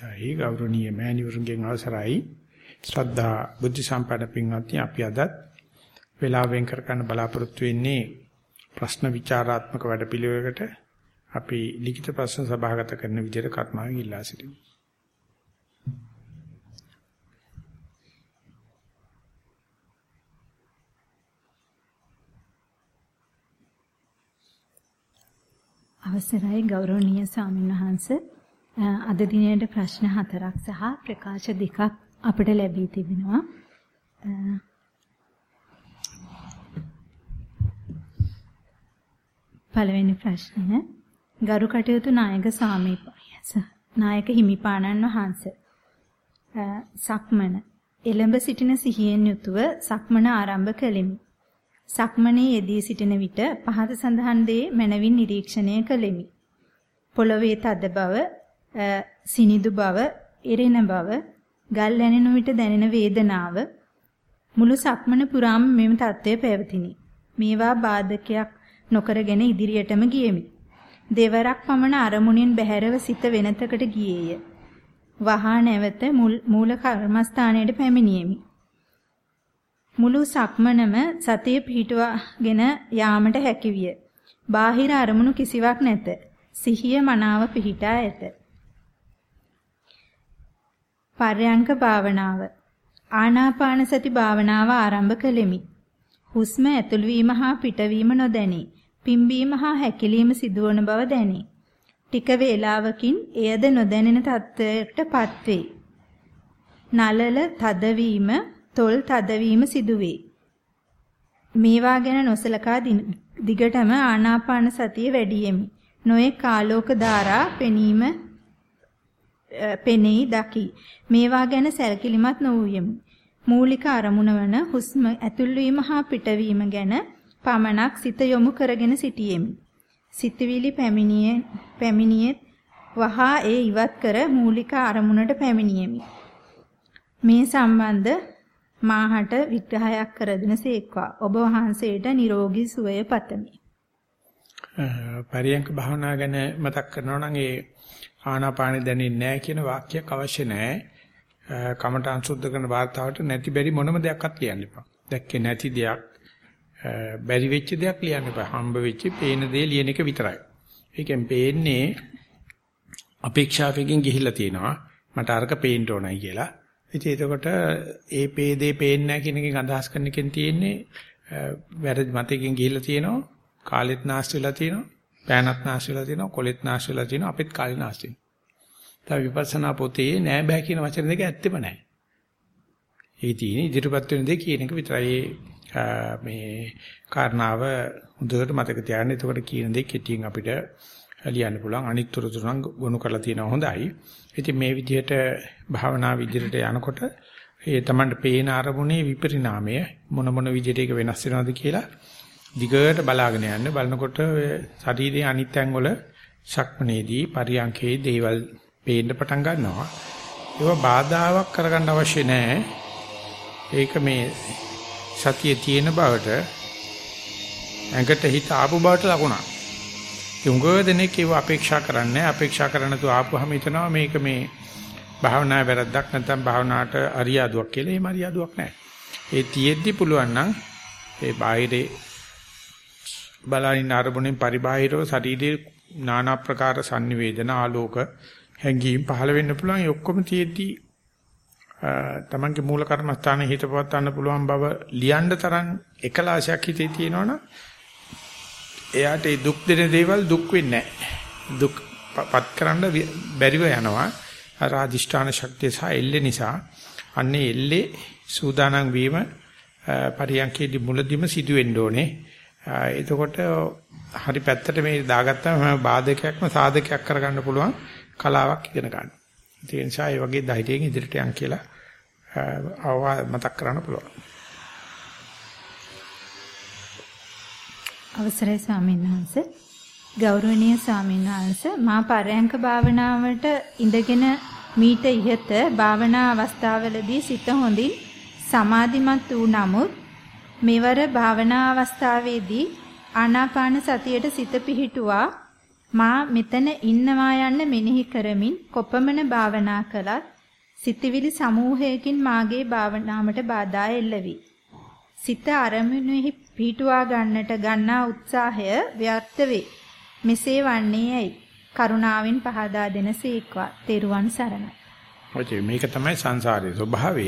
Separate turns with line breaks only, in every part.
තයි ගෞරවනීය මෑණිවරුන්ගෙන් අවසරයි. ශ්‍රද්ධා බුද්ධ සම්පන්න පින්වත්නි අපි අද වේලාවෙන් කර ගන්න බලාපොරොත්තු වෙන්නේ ප්‍රශ්න විචාරාත්මක වැඩපිළිවෙලකට. අපි ලිඛිත ප්‍රශ්න සභාගත කරන විදිහට කර්මාවෙන් ඉල්ලා සිටිමු.
අවසරයි ගෞරවනීය ස්වාමීන් වහන්සේ අද දිනේට ප්‍රශ්න හතරක් සහ ප්‍රකාශ දෙකක් අපිට ලැබී තිබෙනවා. පළවෙනි ප්‍රශ්නය ගරු කටයුතු නායක සාමීපයස නායක හිමිපාණන් වහන්සේ සක්මන එළඹ සිටින සිහියෙන් යුතුව සක්මන ආරම්භ කළෙමි. සක්මනේ යෙදී සිටින විට පහත සඳහන් දේ මනවින් නිරීක්ෂණය කළෙමි. පොළවේ තද බව, සිනිදු බව, එරෙන බව, ගල් ඇනෙන විට දැනෙන වේදනාව මුළු සක්මන පුරාම මෙම தත්ත්වය පැවතිනි. මේවා බාධකයක් නොකරගෙන ඉදිරියටම ගියෙමි. දෙවරක් පමණ අරමුණෙන් බැහැරව සිත වෙනතකට ගියේය. වහා නැවත මූල කර්මස්ථානයට පැමිණියෙමි. මුළු සක්මනම සතිය පිහිටුවාගෙන යාමට හැකිවිය. බාහිර අරමුණු කිසිවක් නැත. සිහිය මනාව පිහිටා ඇත. පර්යංක භාවනාව ආනාපාන සති භාවනාව ආරම්භ කළෙමි. හුස්ම ඇතුළු වීම හා පිටවීම නොදැනේ. පිම්බීම හා හැකිලීම සිදුවන බව දැනේ. ටික වේලාවකින් එයද නොදැනෙන තත්ත්වයකටපත් වේ. නලල තදවීම, තොල් තදවීම සිදුවේ. මේවා ගැන නොසලකා දිගටම ආනාපාන සතිය වැඩියෙමි. නොයෙක් ආලෝක ධාරා පෙනීම පෙනෙයි දකි. මේවා ගැන සැලකිලිමත් නොවූයෙමි. මූලික අරමුණ වන හුස්ම ඇතුල්වීම හා පිටවීම ගැන පමණක් සිත යොමු කරගෙන සිටියෙමි. සිතවිලි පැමිණියේ පැමිණියේ වහා ඒ ඉවත් කර මූලික අරමුණට පැමිණියෙමි. මේ සම්බන්ධ මාහට විග්‍රහයක් කර දෙනසේක්වා. ඔබ වහන්සේට නිරෝගී සුවය පතමි.
පරියංක භාවනා ගැන මතක් කරනවා නම් ඒ ආනාපානෙ දැනෙන්නේ නැහැ කියන වාක්‍යයක් අවශ්‍ය නැහැ. කමඨං සුද්ධ කරන වාර්තාවට නැති බැරි මොනම දෙයක්වත් ලියන්න එපා. දැක්කේ නැති දෙයක් බැරි වෙච්ච දෙයක් ලියන්න එපා. හම්බ වෙච්ච පේන දේ ලියන එක විතරයි. ඒකෙන් පේන්නේ අපේක්ෂාවකින් ගිහිල්ලා තියෙනවා. මට අරක පේන්න ඕනයි කියලා. ඉතින් එතකොට ඒ පේදේ පේන්නේ නැහැ කියන එකෙන් අදහස් කරන එකෙන් තියෙන්නේ වැරදි මතයකින් ගිහිල්ලා තියෙනවා. කාලෙත් නාස්ති වෙලා තියෙනවා. පෑනත් නාස්ති වෙලා තියෙනවා. කොලෙත් නාස්ති වෙලා තියෙනවා. අපෙත් කාලේ නාස්ති වෙනවා. තව විපස්සනා පොතේ නෑ බෑ කියන වචන දෙක ඇත්තෙම නෑ. ඒ තියෙන ඉදිරිපත් වෙන දේ කියන එක විතරයි මේ කාරණාව හොඳට මතක තියාගන්න. එතකොට කියන දේ කෙටියෙන් අපිට ලියන්න පුළුවන්. අනිත් තොරතුරු නම් ගොනු කරලා තියෙනවා හොඳයි. ඉතින් මේ විදිහට භාවනා විදිහට යනකොට ඒ Tamanට පේන අරමුණේ විපරිණාමය මොන මොන විදිහට ඒක වෙනස් වෙනවද කියලා දිගට බලාගෙන යන්න බලනකොට ශරීරයේ අනිත් ඇඟවල ශක්මනේදී පරියන්කේ දේවල් පේන්න පටන් ගන්නවා. ඒවා බාධාවක් කරගන්න අවශ්‍ය නැහැ. ඒක මේ සතියේ තියෙන බවට ඇඟට හිත ආපු බවට ලකුණක්. යුංගව දෙනෙක් ඒව අපේක්ෂා කරන්නේ අපේක්ෂා කරන තු ආපුවම හිතනවා මේක මේ භාවනා වැරද්දක් නැත්නම් භාවනාවට අරියාදුවක් කියලා. එහෙම අරියාදුවක් නැහැ. ඒ තියෙද්දි පුළුවන් නම් ඒ බාහිරේ බලනින් අරමුණෙන් පරිබාහිරව ශරීරයේ নানা ප්‍රකාර sannivedana ආලෝක හැඟීම් පහළ වෙන්න පුළුවන්. ඒ ඔක්කොම තියෙද්දී තමන්ගේ මූල කර්මස්ථානයේ හිත පවත්වන්න පුළුවන් බව ලියන්න තරම් එකලාශයක් හිතේ තියෙනවනම් එයාට ඒ දුක් දෙන දේවල් දුක් වෙන්නේ නැහැ. දුක් පත් කරන්න බැරිව යනවා. අර අදිෂ්ඨාන ශක්තිය සහ එල්ලේ නිසා අන්නේ එල්ලේ සූදානම් වීම පරියන්කේදී මුලදිම සිදු වෙන්න ඕනේ. එතකොට හරි පැත්තට මේ දාගත්තම හැම බාධකයක්ම සාධකයක් කරගන්න පුළුවන් කලාවක් ඉගෙන ගන්න. ඒ නිසා ඒ වගේ ධෛර්යයෙන් ඉදිරියට යන්න කියලා අවවා මතක් කරන්න පුළුවන්.
අවසරයි ස්වාමීන් වහන්සේ ගෞරවනීය ස්වාමීන් වහන්සේ මා පරයන්ක භාවනාවට ඉඳගෙන මීට ඉහත භාවනා අවස්ථාවලදී සිත හොඳින් සමාධිමත් වූ නමුත් මෙවර භාවනා අවස්ථාවේදී ආනාපාන සතියට සිත පිහිටුවා මා මෙතන ඉන්නවා යන්න මෙනෙහි කරමින් කොපමණ භාවනා කළත් සිතවිලි සමූහයකින් මාගේ භාවනාවට බාධා එල්ලවි. සිත අරමුණෙහි පිහිටුවා ගන්නට ගන්නා උත්සාහය ව්‍යර්ථ වේ. මෙසේ වන්නේ ඇයි? කරුණාවෙන් පහදා දෙනසේක්වා. තෙරුවන් සරණයි.
ඔය මේක තමයි සංසාරයේ ස්වභාවය.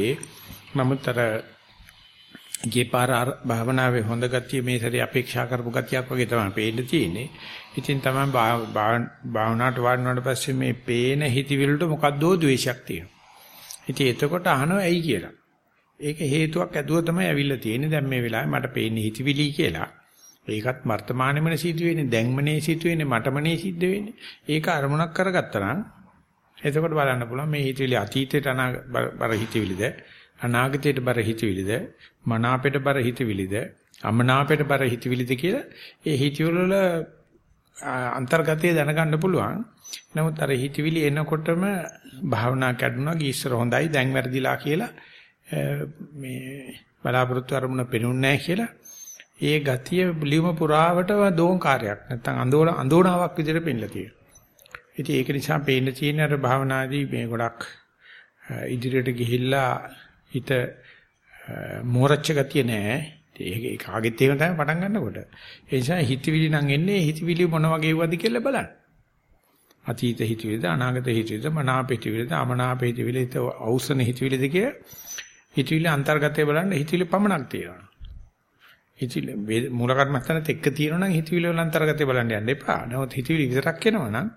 නමුත් අර ගේපාර භාවනාවේ හොඳ ගතිය මේ සැරේ අපේක්ෂා කරපු ගතියක් වගේ තමයි පේන්න තියෙන්නේ. ඉතින් තමයි භාවනාවට වඩනවට පස්සේ මේ පේන හිතවිලට මොකද්දෝ ද්වේෂයක් තියෙනවා. ඉතින් එතකොට අහනවා ඇයි කියලා. ඒක හේතුවක් ඇතුව තමයි ඇවිල්ලා තියෙන්නේ. දැන් මේ වෙලාවේ මට පේන්නේ හිතවිලි කියලා. ඒකත් වර්තමානෙමනේ සිද්ධ වෙන්නේ. දැන්මනේ සිද්ධ වෙන්නේ. මටමනේ සිද්ධ වෙන්නේ. ඒක අරමුණක් කරගත්තා නම් එතකොට බලන්න පුළුවන් මේ හිතවිලි අතීතයට අනාගත හිතවිලිද අනාගතයට බර හිතවිලිද මනාපයට බර හිතවිලිද අමනාපයට බර හිතවිලිද කියලා ඒ හිතවිලි වල අන්තර්ගතය දැනගන්න පුළුවන්. නමුත් අර හිතවිලි එනකොටම භාවනා කැඩුනා ගීස්සර හොඳයි දැන් වැරදිලා කියලා මේ බලාපොරොත්තු අරමුණ පෙනුන්නේ නැහැ කියලා ඒ ගතිය ලියුම පුරාවට දෝංකාරයක් නැත්තම් අඳෝන අඳෝනාවක් විදිහට පෙන්ලා තියෙනවා. ඉතින් ඒක නිසා පේන්න තියෙන අර භාවනාදී මේ ගොඩක් ඉදිරියට ගිහිල්ලා හිත මෝරච්ච ගතිය නෑ. ඒක කාගෙත් එහෙම තමයි පටන් ගන්නකොට. ඒ නිසා හිතවිලි නම් එන්නේ හිතවිලි මොන වගේ වද කියලා බලන්න. අතීත හිතවිලිද අනාගත හිතවිලිද මනාප හිතවිලිද අමනාප හිතවිලිද අවසන හිතවිලිද කිය හිතවිලි අන්තර්ගතය බලන්න හිතවිලි පමණක් තියෙනවා. හිතවිලි මූල කර්මස්ථානත් එක්ක තියෙනවා නම් හිතවිලි වල අන්තර්ගතය බලන්න යන්න එපා. නමුත් හිතවිලි විතරක් එනවා නම්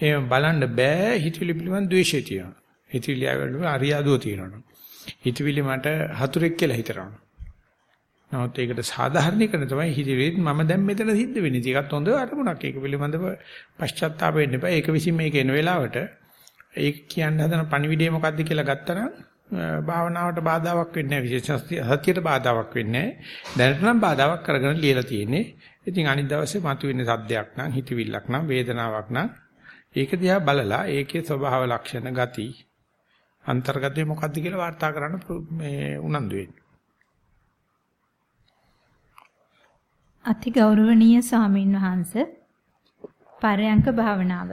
එහෙම බලන්න බෑ හිතවිලි පිළිබඳ ද්වේෂය තියෙනවා. හිතවිලි ආවලු අරියාදුව තියෙනවා. හිතවිලි මට හතුරෙක් කියලා හිතනවා. නමුත් ඒකට සාධාරණීකරණ තමයි හිතවිලිත් මම දැන් මෙතන සිද්ධ වෙන්නේ. ඒකත් හොඳ අරමුණක්. ඒක පිළිබඳව පශ්චාත්තාප වෙන්න එපා. ඒක විසින් මේක එන වෙලාවට ඒක කියන්න හදන පණිවිඩය මොකද්ද කියලා ගත්තනම් භාවනාවට බාධාවක් වෙන්නේ නැහැ. විශේෂ සත්‍යයට බාධාවක් වෙන්නේ නැහැ. දැනට නම් බාධාවක් කරගෙන ලියලා තියෙන්නේ. ඉතින් අනිත් දවසේ මතුවෙන සද්දයක් නම් හිතවිල්ලක් නම් වේදනාවක් නම් ඒක දිහා බලලා ඒකේ ස්වභාව ලක්ෂණ ගති අන්තර්ගතය මොකද්ද කියලා වාර්තා කරන්න මේ උනන්දු වෙන්න.
අති ගෞරවනීය ස්වාමින් වහන්සේ පරයන්ක භාවනාව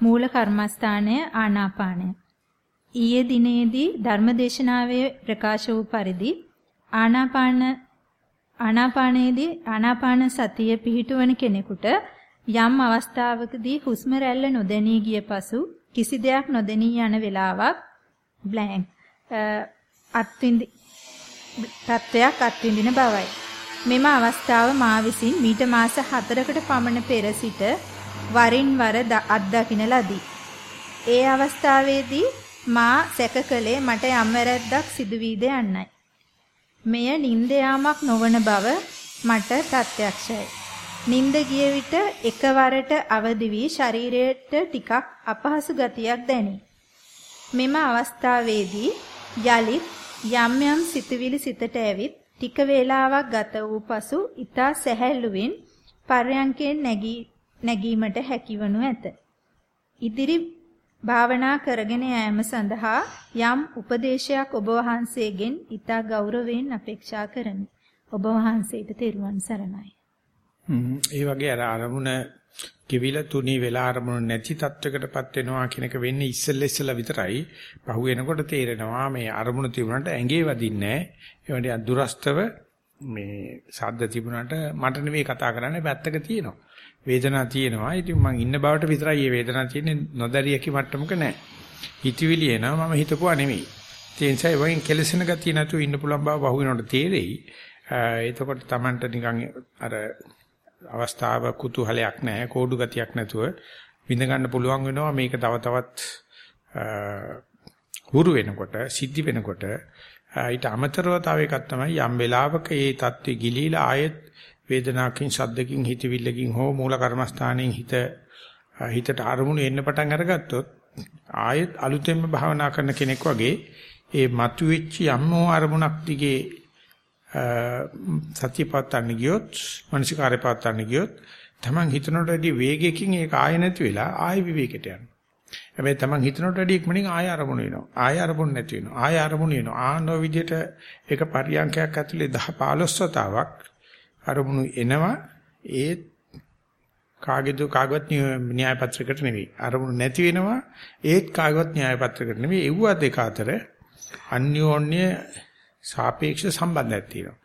මූල කර්මස්ථානය ආනාපානය ඊයේ දිනේදී ධර්මදේශනාවේ ප්‍රකාශ වූ පරිදි ආනාපාන ආනාපානයේදී ආනාපාන සතිය පිහිටුවන කෙනෙකුට යම් අවස්ථාවකදී හුස්ම රැල්ල නොදැනී ගිය පසු කිසි දෙයක් නොදැනී යන වෙලාවක් බ්ලැන්ක් අත්විඳි තත්වයක් අත්විඳින බවයි. මෙම අවස්ථාව මා විසින් මීට මාස 4කට පමණ පෙර සිට වරින් වර අත්දකින ලදී. ඒ අවස්ථාවේදී මා සැකකලේ මට යම් වැරැද්දක් සිදු වීද යන්නයි. මෙය නිନ୍ଦ යාමක් නොවන බව මට ප්‍රත්‍යක්ෂයි. නිନ୍ଦ ගිය විට එකවරට අවදි වී ශරීරයට ටිකක් අපහසු ගතියක් දැනේ. මෙම අවස්ථාවේදී යලිත් යම් යම් සිතුවිලි සිතට ඇවිත් ටික වේලාවක් ගත වූ පසු ඊතා සැහැල්ලුවෙන් පර්යංකයෙන් නැගී නැගීමට හැකිවනු ඇත. ඉදිරි භාවනා කරගෙන යාම සඳහා යම් උපදේශයක් ඔබ වහන්සේගෙන් ඊතා ගෞරවයෙන් අපේක්ෂා කරමි. ඔබ වහන්සේට තෙරුවන් සරණයි.
ඒ වගේ අර අරමුණ කිවිල තුනී වෙලා අරමුණ නැති තත්වයකටපත් වෙනවා කියන එක වෙන්නේ ඉස්සෙල්ල ඉස්සෙල්ල විතරයි. පහු වෙනකොට තේරෙනවා මේ අරමුණ තිබුණාට ඇඟේ වදින්නේ නැහැ. ඒ දුරස්තව මේ සද්ද තිබුණාට මට නෙවෙයි කතා කරන්නේ පැත්තක තියෙනවා. වේදනාවක් තියෙනවා. ඉතින් මං ඉන්න බවට විතරයි මේ වේදනාව තියෙන්නේ නොදැරියකි මට්ටමක නැහැ. හිතවිලි එනවා මම හිතපුවා නෙවෙයි. ඒ නිසා වයින් කෙලසෙන ගතිය නැතුව ඉන්න පුළුවන් බව පහු වෙනකොට තේරෙයි. එතකොට Tamanට නිකන් අර අවස්ථාව කුතුහලයක් නැහැ කෝඩු ගතියක් නැතුව විඳ ගන්න පුළුවන් වෙනවා. මේක තව තවත් හුරු වෙනකොට සිද්ධි වෙනකොට ඊට අමතරව තව එකක් තමයි යම් වෙලාවක ඒ தත්ත්වෙ ගිලීලා ආයෙත් වේදනාවකින් ශබ්දකින් හිතවිල්ලකින් හෝ මූල කර්මස්ථානයෙන් හිත හිතට අරමුණු එන්න පටන් අරගත්තොත් ආයෙත් අලුතෙන්ම භාවනා කරන කෙනෙක් වගේ ඒ මතුවෙච්ච යම් හෝ අරමුණක් දිගේ සතිය පවත්වන්න ගියොත් මානසිකාරය පවත්වන්න ගියොත් තමන් හිතනට වැඩි වේගයකින් ඒක ආය නැති වෙලා ආය විවේකයට යනවා. හැබැයි තමන් හිතනට වැඩි ඉක්මනින් ආය අරමුණු වෙනවා. ආය අරමුණු නැති වෙනවා. ආය අරමුණු වෙනවා. ආනෝ විදිහට ඒක පරියන්කයක් ඇතුලේ 10 15 වතාවක් අරමුණු එනවා. ඒ කාගේද කාගවත් න්‍යාය පත්‍රයකට නෙවෙයි. අරමුණු නැති වෙනවා ඒත් කාගවත් න්‍යාය පත්‍රයකට නෙවෙයි. ඒව දෙක අතර අන්‍යෝන්‍ය සාපේක්ෂ සම්බන්ධයක් තියෙනවා.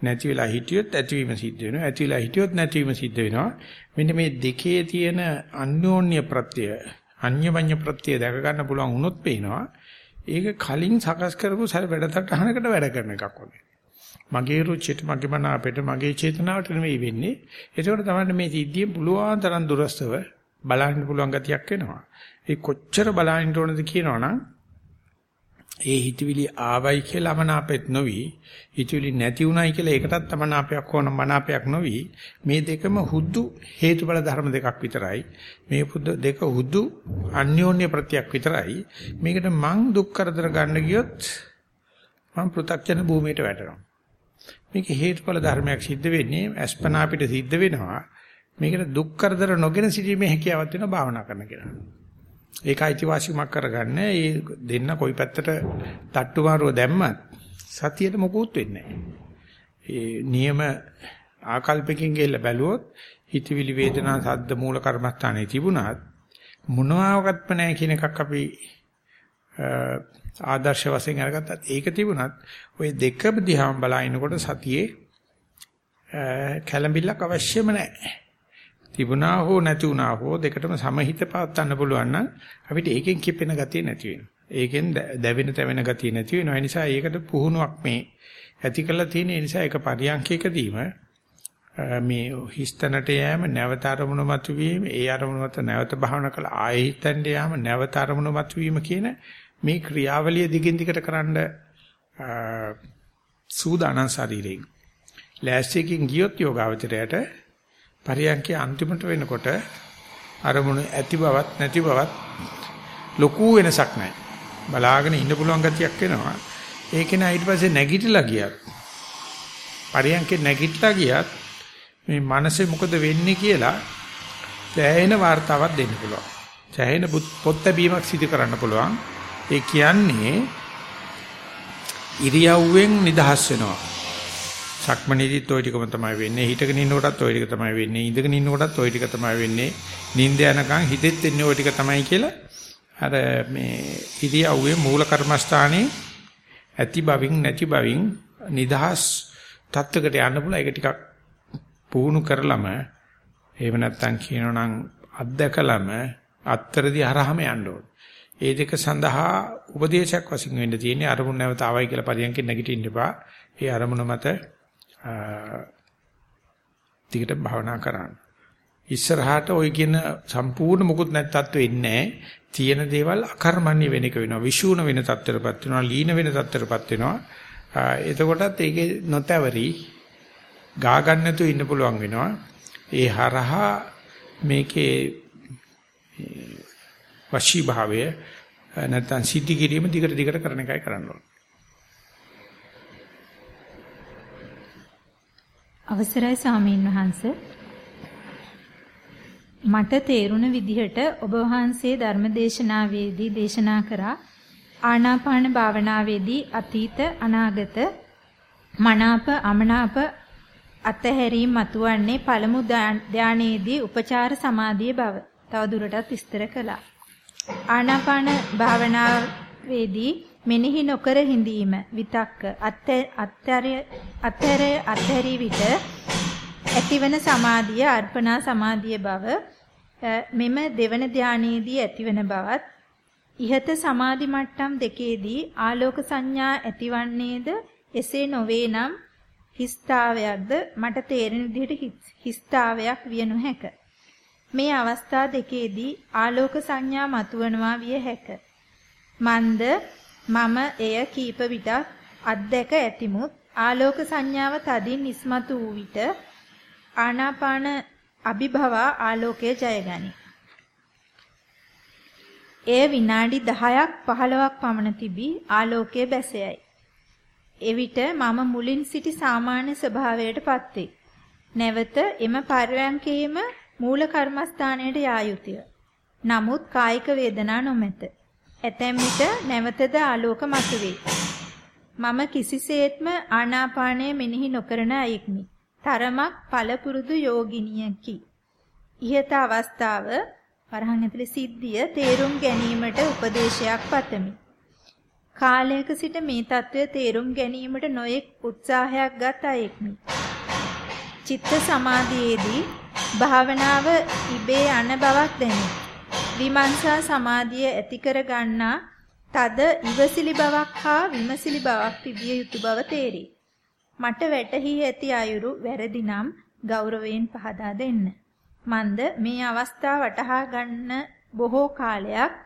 නැති වෙලා හිටියොත් ඇතිවීම සිද්ධ වෙනවා. ඇති වෙලා හිටියොත් නැතිවීම සිද්ධ වෙනවා. මෙන්න මේ දෙකේ තියෙන අන්‍යෝන්‍ය ප්‍රත්‍ය, අන්‍යමඤ්ඤ ප්‍රත්‍ය දැක ගන්න පුළුවන් වුණොත් පේනවා. ඒක කලින් සකස් කරපු සර වැඩසටහනකට වැඩ කරන එකක් වගේ. මගේ රුචියට මගේ මන අපිට මගේ චේතනාවට නෙවෙයි වෙන්නේ. ඒකෝට තමයි මේ සිද්ධිය පුළුවන් තරම් දුරස්තව බලන්න පුළුවන් ගතියක් වෙනවා. ඒ කොච්චර බලන්න ඕනද කියනවනම් ඒ හිතවිලි ආවයි කියලා මනාපෙත් නොවි හිතවිලි නැති උනායි කියලා ඒකටත් තමනාපයක් ඕන මනාපයක් නොවි මේ දෙකම හුදු හේතුඵල ධර්ම දෙකක් විතරයි. මේ දෙක හුදු අන්‍යෝන්‍ය ප්‍රත්‍යක් විතරයි. මේකට මං දුක් කරදර ගන්න ගියොත් මං පෘථග්ජන භූමියට වැටෙනවා. මේක හේතුඵල ධර්මයක් සිද්ධ වෙන්නේ අස්පනා අපිට සිද්ධ වෙනවා. මේකට දුක් කරදර නොගෙන සිටීමේ හැකියාවක් වෙනවා භාවනා කරන කෙනා. ඒක අයිතිවාසිකමක් කරගන්න. ඒ දෙන්න කොයි පැත්තට තට්ටු මාරුව දැම්මත් සතියට මොකුත් වෙන්නේ ඒ නියම ආකල්පකින් ගෙල්ල බැලුවොත් හිතවිලි වේදනා සද්ද මූල කර්මස්ථානයේ තිබුණත් මොනවාවක්වත් නැහැ කියන එකක් අපි ආදර්ශ වශයෙන් අරගත්තත් ඒක තිබුණත් ওই දෙකම දිහාම බලනකොට සතියේ කැළඹිල්ලක් අවශ්‍යම නැහැ. තිබුණා හෝ නැති වුණා හෝ දෙකටම සමහිත පවත්වන්න පුළුවන් නම් අපිට ඒකෙන් කිපෙන ගතිය නැති වෙනවා. ඒකෙන් දැවෙන තැවෙන ගතිය නැති වෙනවා. ඒ නිසා ඒකට පුහුණුවක් මේ ඇති කරලා තියෙන නිසා ඒක පරියන්කයකදීම මේ හිස්තැනට යෑම නැවත අරමුණු මතුවීම ඒ අරමුණු මත නැවත භාවනා කළ ආයෙ හිතෙන්ට යාම නැවත අරමුණු මතුවීම කියන මේ ක්‍රියාවලිය දිගින් දිගට කරන්න සූදානම් ශරීරයෙන් ලෑස්තියකින් ගියොත් යෝගාවචරයට පරියන්කේ අන්තිමට වෙනකොට අරමුණ ඇති බවත් නැති බවත් ලොකු වෙනසක් නැහැ. බලාගෙන ඉන්න පුළුවන් ගතියක් එනවා. ඒක නෑ ඊට පස්සේ නැගිටලා ගියත් පරියන්කේ නැගිටලා ගියත් මේ මනසේ මොකද වෙන්නේ කියලා සෑහෙන වார்த்தාවක් දෙන්න පුළුවන්. සෑහෙන පොත් බැීමක් සිදු කරන්න පුළුවන්. ඒ කියන්නේ ඉරියව්වෙන් නිදහස් වෙනවා. සක්මණේදිත් ওই ටිකම තමයි වෙන්නේ. හිටගෙන ඉන්නකොටත් ওই ටික තමයි වෙන්නේ. ඉඳගෙන ඉන්නකොටත් ওই ටික තමයි වෙන්නේ. නිින්ද යනකම් හිතෙත් එන්නේ ওই ටික තමයි කියලා අර මේ ඉරියව්වේ මූල කර්මස්ථානයේ ඇති බවින් නැති බවින් නිදහස් තත්වයකට යන්න පුළුවන්. ඒක ටිකක් පුහුණු කරලම එහෙම නැත්නම් කියනනම් අත්දකලම අත්තරදී හරහම යන්න ඕන. ඒ දෙක සඳහා උපදේශයක් වශයෙන් වෙන්න තියෙන්නේ අරමුණ නැවත ආවයි කියලා පරියන්කෙන් නැගිටින්න එපා. ඒ අරමුණ මත ටිකට භාවනා කරන්න. ඉස්සරහට ওই කියන සම්පූර්ණ මුකුත් නැත් තත්ත්වෙ ඉන්නේ තියෙන දේවල් අකර්මණ්‍ය වෙන එක වෙනවා. විෂූණ වෙන තත්ත්වයටපත් වෙනවා. ලීන වෙන තත්ත්වයටපත් වෙනවා. එතකොටත් ඒකේ නොතවරි ගා ගන්න නැතුව ඉන්න පුළුවන් වෙනවා. ඒ හරහා මේකේ වශී භාවය නැත්නම් සිද්ධි කිරීම දිගට දිගට කරන එකයි කරන්න ඕනේ.
අවසරයි සාමීන් වහන්ස. මට තේරුණ විදිහට ඔබ වහන්සේ ධර්මදේශනාවේදී දේශනා කරා. ආනාපාන භාවනාවේදී අතීත අනාගත මනාප අමනාප අතහැරීම මතුවන්නේ පළමු ධානයේදී උපචාර සමාධිය බව. තව දුරටත් විස්තර කළා. ආනාපාන භාවනාවේදී මෙනෙහි නොකර හිඳීම විතක්ක අත්තරය අත්තරය අත්හැරි විට ඇතිවන සමාධිය අර්පණා සමාධිය බව මෙම දෙවන ධානයේදී ඇතිවන බවත් ইহත සමාධි මට්ටම් දෙකේදී ආලෝක සංඥා ඇතිවන්නේද එසේ නොවේ නම් හිස්තාවයක්ද මට තේරෙන විදිහට හිස්තාවයක් විය නොහැක. මේ අවස්ථා දෙකේදී ආලෝක සංඥා මතුවනවා විය හැක. මන්ද මම එය කීප විටක් අත්දැක ඇතිමුත් ආලෝක සංඥාව තදින් ඉස්මතු වූ විට ආනාපාන අභිභවා ආලෝකයේ ජයගනි. එය විනාඩි 10ක් 15ක් පමණ තිබී ආලෝකයේ බැසයයි. එවිට මම මුලින් සිටි සාමාන්‍ය ස්වභාවයට පත්වේ. නැවත එම පරයන්කේම මූල කර්මස්ථානයට යා යුතුය. නමුත් කායික වේදනා නොමැත. ඇතැම් විට නැවතද ආලෝක මතුවේ. මම කිසිසේත්ම ආනාපානය මෙනෙහි නොකරන අයෙක්මි. තරමක් පළපුරුදු යෝගිනියකි. ඉහත අවස්ථාව වරහන් ඇතුලේ සිද්ධිය තේරුම් ගැනීමට උපදේශයක් පතමි. කාලයක සිට මේ తත්වය තේරුම් ගැනීමට නොයෙක් උත්සාහයක් ගත් අයෙක්මි. චිත්ත සමාධියේදී භාවනාව ඉබේ යන බවක් දැනේ. විමර්ශා සමාධිය ඇති කර ගන්නා තද ඉවසිලි බවක් හා විමසිලි බවක් තිබිය යුතු බව තේරේ. මට වැටහි ඇති අයුරු වැරදි නම් ගෞරවයෙන් පහදා දෙන්න. මන්ද මේ අවස්ථාව වටහා ගන්න බොහෝ කාලයක්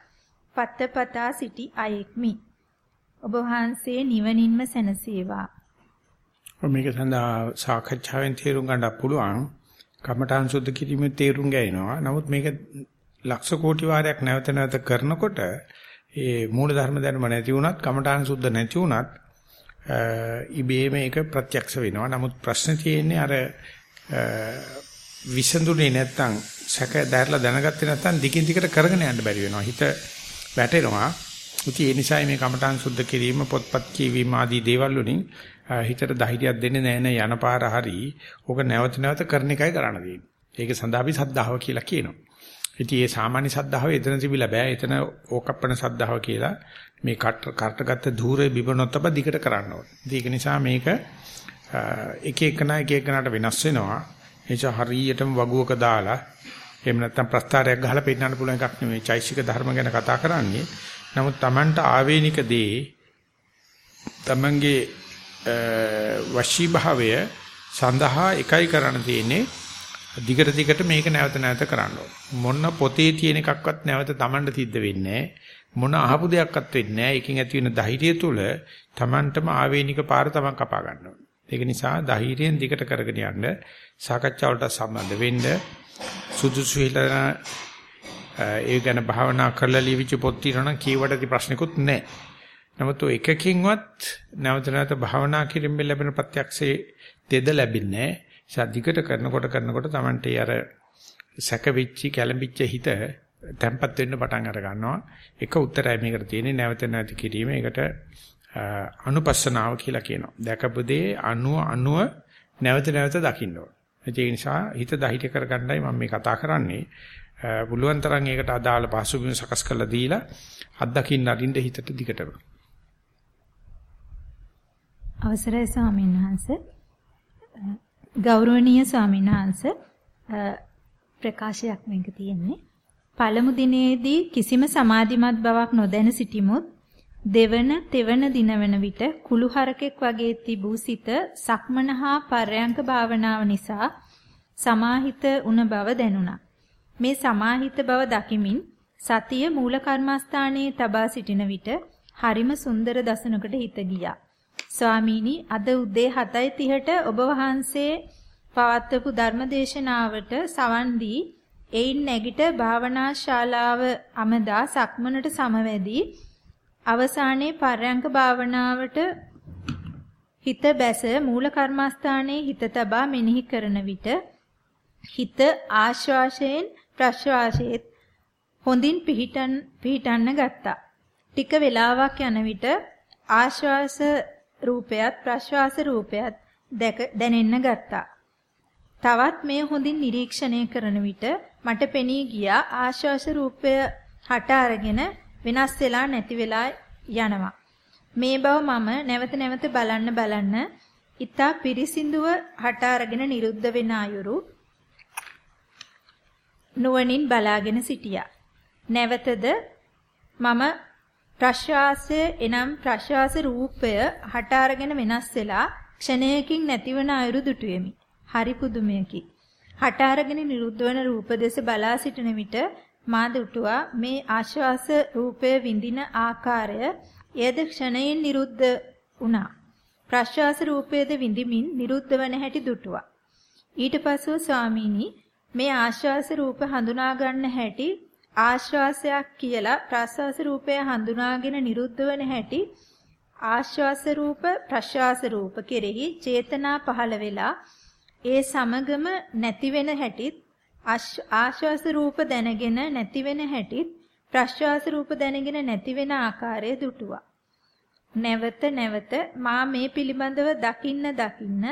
පත්තපතා සිටි අයෙක්මි. ඔබ වහන්සේ නිවනින්ම සැනසේවා.
මේක සඳහා සාකච්ඡාවෙන් තේරුම් ගන්න පුළුවන්. කමඨාන් සුද්ධ කිරීමේ තේරුම් ගෑනවා. නමුත් මේක ලක්ෂ කෝටි වාරයක් නැවත නැවත කරනකොට ඒ මූල ධර්ම දැනුම නැති වුණත් කමඨාන් සුද්ධ නැති වුණත් ඉබේම ඒක ප්‍රත්‍යක්ෂ වෙනවා. නමුත් ප්‍රශ්නේ තියෙන්නේ අර විසඳුනේ නැත්තම් සැක දැරලා දැනගත්තේ නැත්තම් දිගින් දිගට කරගෙන යන්න බැරි වෙනවා. හිත වැටෙනවා. ඉතින් ඒ නිසායි මේ කමඨාන් සුද්ධ කිරීම පොත්පත් කියවීම ආදී දේවල් වලින් හිතට ධෛර්යයක් දෙන්නේ නැහැ නේ යන පාර හරි. ඕක නැවත නැවත කරන එකයි කරන්න තියෙන්නේ. ඒක සඳහා අපි සද්ධාව කියලා කියනවා. ඉතින් මේ සාමාන්‍ය සද්ධාව එතන තිබිලා බෑ. එතන ඕකප්පන සද්ධාව කියලා මේ කට්ටගත්ත ධූරේ බිබනොත් අප දිගට කරන්න ඕනේ. ඒක නිසා මේක එක එකනා එක එකනට වෙනස් වෙනවා. එනිසා හරියටම වගුවක දාලා එහෙම නැත්නම් ප්‍රස්තාරයක් ගහලා පෙන්නන්න පුළුවන් එකක් නෙමෙයි. චෛසික ධර්ම ගැන කතා කරන්නේ. නමුත් Tamanට ආවේනික දේ Tamanගේ වශී භාවය සඳහා එකයි කරන්න තියෙන්නේ දිගට දිගට මේක නැවත නැවත කරන්න මොන පොතේ තියෙන එකක්වත් නැවත Tamanට සිද්ධ වෙන්නේ මොන අහපු දෙයක්වත් වෙන්නේ නැහැ. ඒකෙන් ඇති වෙන ධෛර්යය තුල Tamanටම ආවේනික පාර Taman කපා ගන්නවා. ඒක නිසා ධෛර්යයෙන් දිගට කරගෙන යන්න සාකච්ඡාවලට සම්බන්ධ වෙන්න සුදුසු හිතන ඒ ගැන භාවනා කරලා ලියවිච්ච පොත් తీරන කීවටදී ප්‍රශ්නිකුත් නැහැ. නමුත් ඔය එකකින්වත් නැවත නැවත භාවනා කිරීමෙන් ලැබෙන ප්‍රත්‍යක්ෂයේ තෙද ලැබෙන්නේ නැහැ. සද්දිකට කරනකොට කරනකොට Tamante අර සැක වෙච්චි කැළඹිච්ච හිත තැම්පත් වෙන්න පටන් අර ගන්නවා. එක උත්තරයි මේකට තියෙන්නේ නැවත නැවත කිරීම. ඒකට අනුපස්සනාව කියලා කියනවා. දැකපු දේ අනුව අනුව නැවත නැවත දකින්න ඕන. ඒ නිසා හිත දහිත කරගන්නයි මම මේ කතා කරන්නේ. පුළුවන් තරම් ඒකට අදාළ පසුබිම සකස් කරලා දීලා අත්දකින්න අරින්න හිතට දිගටම.
අවසරයි ස්වාමීන් වහන්සේ. ගෞරවනීය ස්වාමීන් වහන්සේ ප්‍රකාශයක් මේක තියෙන්නේ. පළමු දිනේදී කිසිම සමාධිමත් බවක් නොදැන සිටිමුත් දෙවන තෙවන දිනවන විට කුළුහරකෙක් වගේ තිබූ සිත සක්මන හා පර්යංක භාවනාව නිසා සමාහිත වුණ බව දැනුණා. මේ සමාහිත බව දකිමින් සතිය මූල කර්මස්ථානයේ තබා සිටින විට හරිම සුන්දර දසුනකට හිත ගියා. ස්වාමීනි අද උදේ 7:30ට ඔබ වහන්සේ පවත්වපු ධර්මදේශනාවට සවන් දී එයින් නැගිට භාවනා ශාලාව අමදා සක්මනට සමවැදී අවසානයේ පර්යංක භාවනාවට හිත බැස මූල කර්මස්ථානයේ හිත තබා මෙනෙහි කරන විට හිත ආශ්වාසයෙන් ප්‍රශ්වාසයේත් හොඳින් පිහිටන් පිහිටන්න ගත්තා. ටික වේලාවක් යන විට ආශ්වාස රූපයත් ප්‍රශ්වාස රූපයත් දැනෙන්න ගත්තා. තවත් මේ හොඳින් නිරීක්ෂණය කරන විට මට පෙනී ගියා ආශ්වාස රූපය හට අරගෙන වෙනස් වෙලා නැති වෙලා යනවා. මේ බව මම නැවත නැවත බලන්න බලන්න ඊතා පිරිසිදුව හට අරගෙන නිරුද්ධ වෙන අයුරු නුවණින් බලාගෙන සිටියා. නැවතද මම ප්‍රශ්වාසය එනම් ප්‍රශ්වාස රූපය හට අරගෙන වෙනස් වෙලා ක්ෂණයකින් නැතිවන අයුරු දුටුවෙමි. හරි පුදුමයකි. හට අරගෙන නිරුද්ධ වන රූප දෙස බලා සිටින විට මා දුටුවා මේ ආශ්වාස රූපය විඳින ආකාරය එයද ක්ෂණයෙන් නිරුද්ධ වුණා. ප්‍රශ්වාස රූපයද විඳිමින් නිරුද්ධ වන හැටි දුටුවා. ඊට පසුව ස්වාමීනි මේ ආශ්වාස රූප හඳුනා ගන්න හැටි ආශ්වාසයක් කියලා ප්‍රශ්වාස රූපය හඳුනාගෙන නිරුද්ධ වන හැටි ආශ්වාස රූප ප්‍රශ්වාස රූප කෙරෙහි චේතනා පහළ වෙලා ඒ සමගම නැති වෙන හැටිත් ආශ්වාස රූප දැනගෙන නැති වෙන හැටිත් ප්‍රශ්වාස රූප දැනගෙන නැති වෙන ආකාරය දුටුවා. නැවත නැවත මා මේ පිළිබඳව දකින්න දකින්න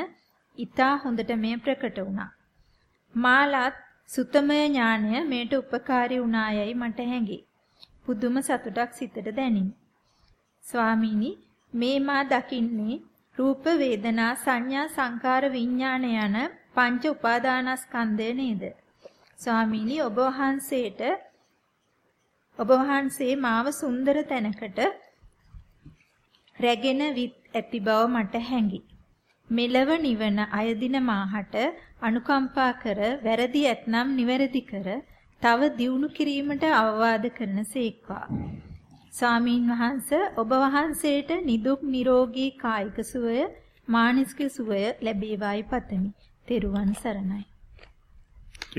ඊටා හොඳට මේ ප්‍රකට වුණා. මාලත් සුතමය ඥානය මේට උපකාරී වුණායයි මට හැඟේ. පුදුම සතුටක් සිතට දැනිනි. ස්වාමීනි මේ මා දකින්නේ රූප වේදනා සංඥා සංකාර විඥාන යන පංච උපාදානස්කන්ධය නේද? ස්වාමීනි ඔබ වහන්සේට ඔබ වහන්සේ මාව සුන්දර තැනකට රැගෙන විත් ඇති බව මට හැඟි. මෙලව නිවන අයදින මාහට අනුකම්පා කර වැරදි ඇතනම් නිවැරදි කර තව දියුණු කිරීමට අවවාද කරන සේක්වා. ස්වාමීන් වහන්ස ඔබ වහන්සේට නිදුක් නිරෝගී කායික සුවය මානසික සුවය ලැබේවායි පතමි. තෙරුවන් සරණයි.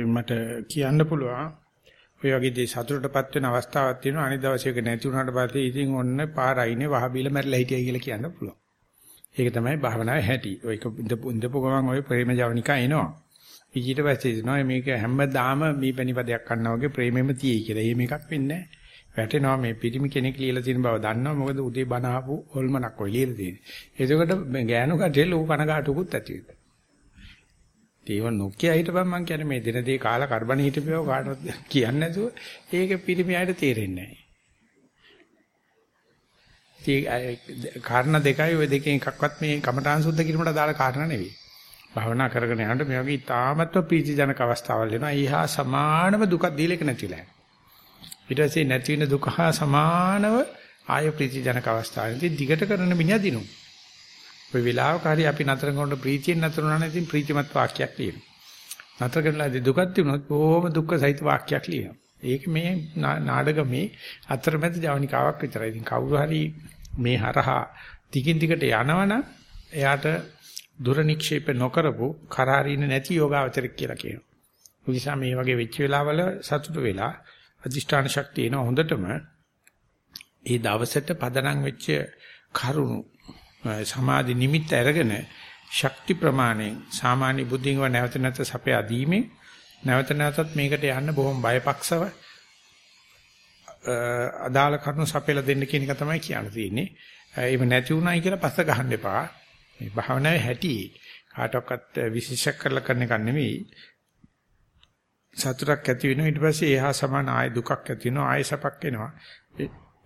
මට කියන්න පුළුවන් ඔය වගේ දේ සතුටටපත් වෙන අවස්ථාවක් තියෙනවා අනිත් දවසේ ඒක නැති වුණාට පස්සේ ඉතින් ඔන්න පාරයිනේ වහ බීල මැරලා හිටියයි කියලා කියන්න පුළුවන්. ඒක තමයි භාවනාවේ හැටි. ඔය ඉඳපු ගමන් ඔය ප්‍රේම ජවනිකා එනවා. ඊට පස්සේ එනවා මේක හැමදාම මේ පැණිපදයක් ගන්නවා වගේ ප්‍රේමෙම තියෙයි කියලා. එහෙම එකක් වෙන්නේ නැහැ. වැටෙනවා මේ පිටිමි කෙනෙක් ලියලා තියෙන බව දන්නවා මොකද උදේ බණ ආපු හොල්මනක් ඔය ලියලා තියෙන්නේ. එතකොට ගෑනු කටේ ලෝ කනගාටුකුත් ඇති වෙනවා. ඒව නොකිය හිටපන් මං කියන්නේ මේ දින දේ කාලා කරබන හිටපියව කාටවත් කියන්නේ නැතුව ඒක පිරිමි අයට තේරෙන්නේ නැහැ. කාරණා දෙකයි ওই දෙකෙන් එකක්වත් මේ කමඨාන් සුද්ධ කිරීමට අදාළ කාරණා නෙවෙයි. භවනා කරගෙන යනකොට මේ වගේ ඊටාමත්ව පීතිජනක අවස්ථාවල් එනවා. ඊහා සමානව දුක දීලා එක නැතිලා. ඊට පස්සේ නැති වෙන දුක හා සමානව ආය ප්‍රීතිජනක අවස්ථාවෙදී දිගට කරන මිනිහා දිනු. ඔය වෙලාවක හරි අපි නතර කරන ප්‍රීතියෙන් නතර වුණා නම් ඉතින් ප්‍රීතිමත් වාක්‍යයක් ලියනවා. නතර කරනලාදී දුකක් තිබුණොත් බොහොම දුක්ඛ සහිත වාක්‍යයක් ලියනවා. ඒක මේ නාඩගමේ අතරමැද ජවනිකාවක් විතරයි. ඉතින් කවුරු හරි මේ හරහා දිගින් දිගට යනවනම් එයාට දුර නික්ෂේප නොකරපු කරාරින නැති යෝගාවචරයක් කියලා කියනවා. ඒ නිසා මේ වගේ වෙච්ච වෙලාවල සතුට වෙලා අදිෂ්ඨාන ශක්තිය එන හොඳටම ඒ දවසට පදනම් වෙච්ච කරුණු සමාධි නිමිත්ත අරගෙන ශක්ති ප්‍රමාණයෙන් සාමාන්‍ය බුද්ධින්ව නැවත නැවත සපයා දීමේ නැවත නැවතත් මේකට යන්න බොහොම බයපක්ෂව අදාළ කරුණු සපයලා දෙන්න කියන එක තමයි කියන්න තියෙන්නේ. එහෙම නැති වුණයි කියලා පස්ස ගහන්න එපා. මේ භාවනාවේ හැටි කාටවත් විශේෂ කරලා කරන එක නෙමෙයි. සතුටක් ඇති වෙනවා ඊට පස්සේ ඒහා සමාන ආය දුකක් ඇති වෙනවා ආය සපක් එනවා.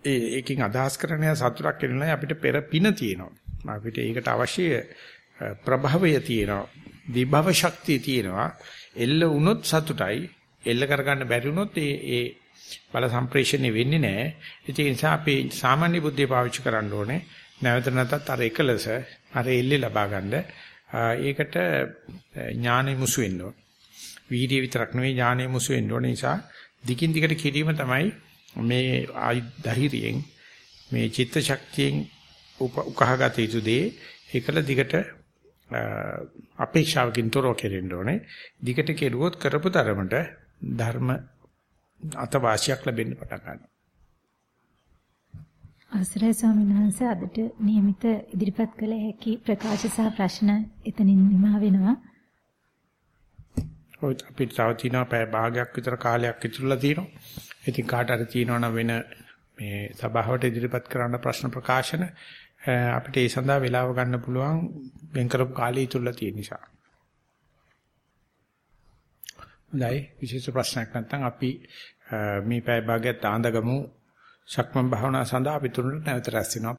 ඒ ඒකෙන් අදහස් කරන්නේ සතුටක් වෙනවා අපිට පෙර පින තියෙනවා. අපිට ඒකට අවශ්‍ය ප්‍රභවය තියෙනවා. දිභව ශක්තිය තියෙනවා. එල්ල වුණොත් සතුටයි. එල්ල කරගන්න බැරි වුණොත් ඒ ඒ බල සම්ප්‍රේෂණය වෙන්නේ නැහැ. ඒ නිසා අපි සාමාන්‍ය බුද්ධිය පාවිච්චි කරන්න ඕනේ. නැවත නැවතත් අර එකලස අර එල්ලේ ලබා ගන්න. ඒකට ඥානෙ මුසු වෙන්න ඕන. වීර්ය විතරක් නෙවෙයි ඥානෙ මුසු වෙන්න ඕන නිසා දිගින් දිගට කිරීම තමයි මේ ධෛර්යයෙන් මේ චිත්ත ශක්තියෙන් උකහාගත යුතු දේ ඒකල දිගට අපේක්ෂාවකින් තොරව කෙරෙන්න ඕනේ. දිගට කෙරුවොත් කරපු තරමට ධර්ම අතවාසියක් ලැබෙන්න පටන් ගන්නවා.
අවසරයි ස්වාමීන් වහන්සේ අදට નિયમિત ඉදිරිපත් කළ හැකි ප්‍රකාශ සහ ප්‍රශ්න එතනින් නිමා වෙනවා.
ඔය අපිට තව තියෙනවා පැය භාගයක් විතර කාලයක් ඉතුරුලා තියෙනවා. ඉතින් කාට හරි තියෙනවා නම් වෙන මේ සභාවට ඉදිරිපත් කරන්න ප්‍රශ්න ප්‍රකාශන අපිට ඒ සඳහා වේලාව ගන්න පුළුවන් වෙන් කරපු කාලය ඉතුරුලා තියෙන නිසා. හොඳයි. විශේෂ ප්‍රශ්නයක් නැත්නම් අපි මේ පැය භාගයක් තාඳගමු සක්මන් භාවනාව සඳහා අපි තුනට නැවත රැස් වෙනවා.